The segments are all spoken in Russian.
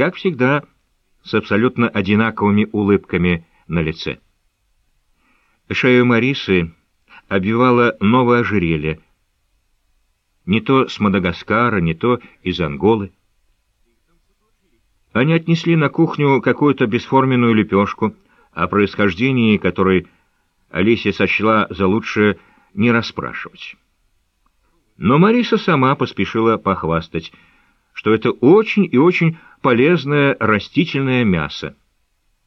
как всегда, с абсолютно одинаковыми улыбками на лице. Шею Марисы обвивало новое ожерелье, не то с Мадагаскара, не то из Анголы. Они отнесли на кухню какую-то бесформенную лепешку, о происхождении которой Алисия сочла за лучшее не расспрашивать. Но Мариса сама поспешила похвастать, что это очень и очень полезное растительное мясо.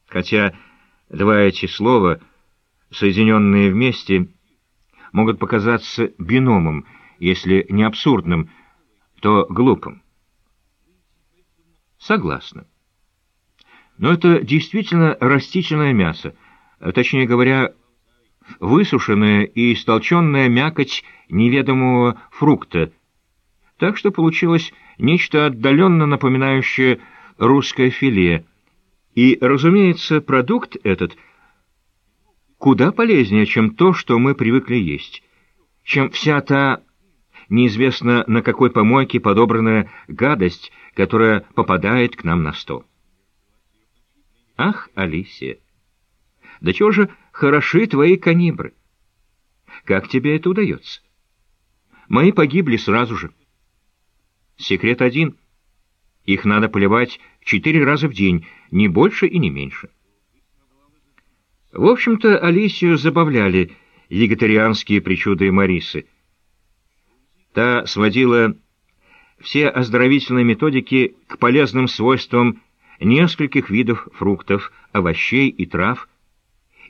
Хотя два эти слова, соединенные вместе, могут показаться биномом, если не абсурдным, то глупым. Согласна. Но это действительно растительное мясо, точнее говоря, высушенная и истолченная мякоть неведомого фрукта, так что получилось нечто отдаленно напоминающее русское филе. И, разумеется, продукт этот куда полезнее, чем то, что мы привыкли есть, чем вся та неизвестно на какой помойке подобранная гадость, которая попадает к нам на стол. Ах, Алисия! Да чего же хороши твои канибры? Как тебе это удается? Мои погибли сразу же. Секрет один. Их надо поливать четыре раза в день, не больше и не меньше. В общем-то, Алисию забавляли вегетарианские причуды Марисы. Та сводила все оздоровительные методики к полезным свойствам нескольких видов фруктов, овощей и трав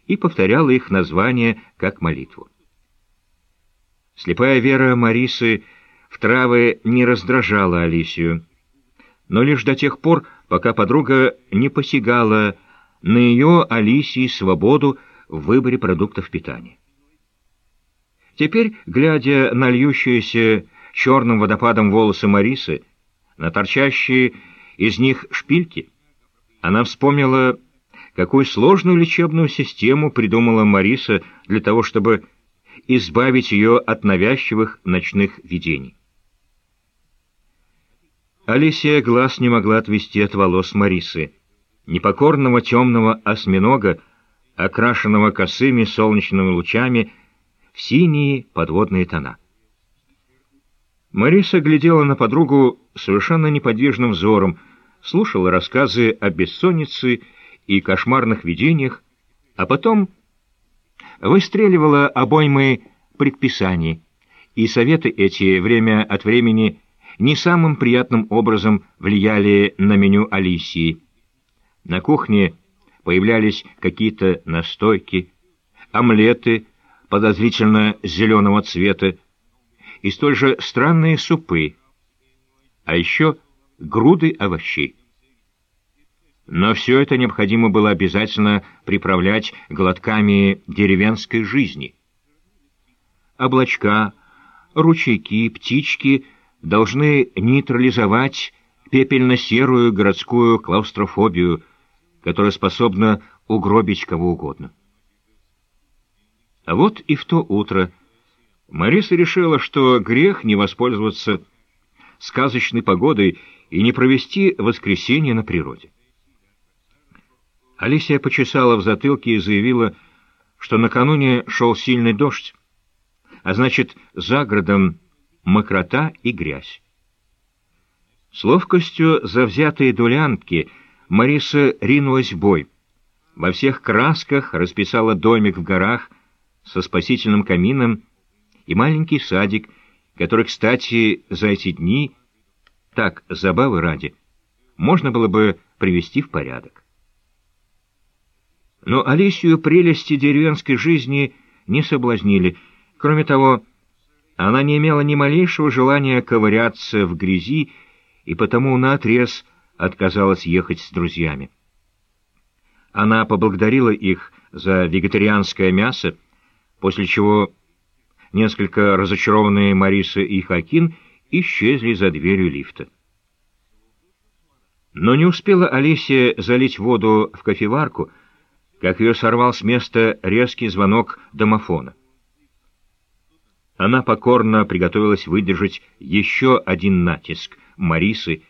и повторяла их название как молитву. Слепая вера Марисы в травы не раздражала Алисию, но лишь до тех пор, пока подруга не посягала на ее Алисии свободу в выборе продуктов питания. Теперь, глядя на льющиеся черным водопадом волосы Марисы, на торчащие из них шпильки, она вспомнила, какую сложную лечебную систему придумала Мариса для того, чтобы избавить ее от навязчивых ночных видений. Алисия глаз не могла отвести от волос Марисы, непокорного темного осьминога, окрашенного косыми солнечными лучами в синие подводные тона. Мариса глядела на подругу совершенно неподвижным взором, слушала рассказы о бессоннице и кошмарных видениях, а потом выстреливала обоймы предписаний, и советы эти время от времени не самым приятным образом влияли на меню Алисии. На кухне появлялись какие-то настойки, омлеты подозрительно зеленого цвета и столь же странные супы, а еще груды овощей. Но все это необходимо было обязательно приправлять глотками деревенской жизни. Облачка, ручейки, птички должны нейтрализовать пепельно-серую городскую клаустрофобию, которая способна угробить кого угодно. А вот и в то утро Мариса решила, что грех не воспользоваться сказочной погодой и не провести воскресенье на природе. Алисия почесала в затылке и заявила, что накануне шел сильный дождь, а значит, за городом мокрота и грязь. С ловкостью завзятой дулянки Мариса ринулась в бой. Во всех красках расписала домик в горах со спасительным камином и маленький садик, который, кстати, за эти дни, так, забавы ради, можно было бы привести в порядок. Но Алисию прелести деревенской жизни не соблазнили. Кроме того, она не имела ни малейшего желания ковыряться в грязи, и потому наотрез отказалась ехать с друзьями. Она поблагодарила их за вегетарианское мясо, после чего несколько разочарованные Мариса и Хакин исчезли за дверью лифта. Но не успела Алисия залить воду в кофеварку, как ее сорвал с места резкий звонок домофона. Она покорно приготовилась выдержать еще один натиск Марисы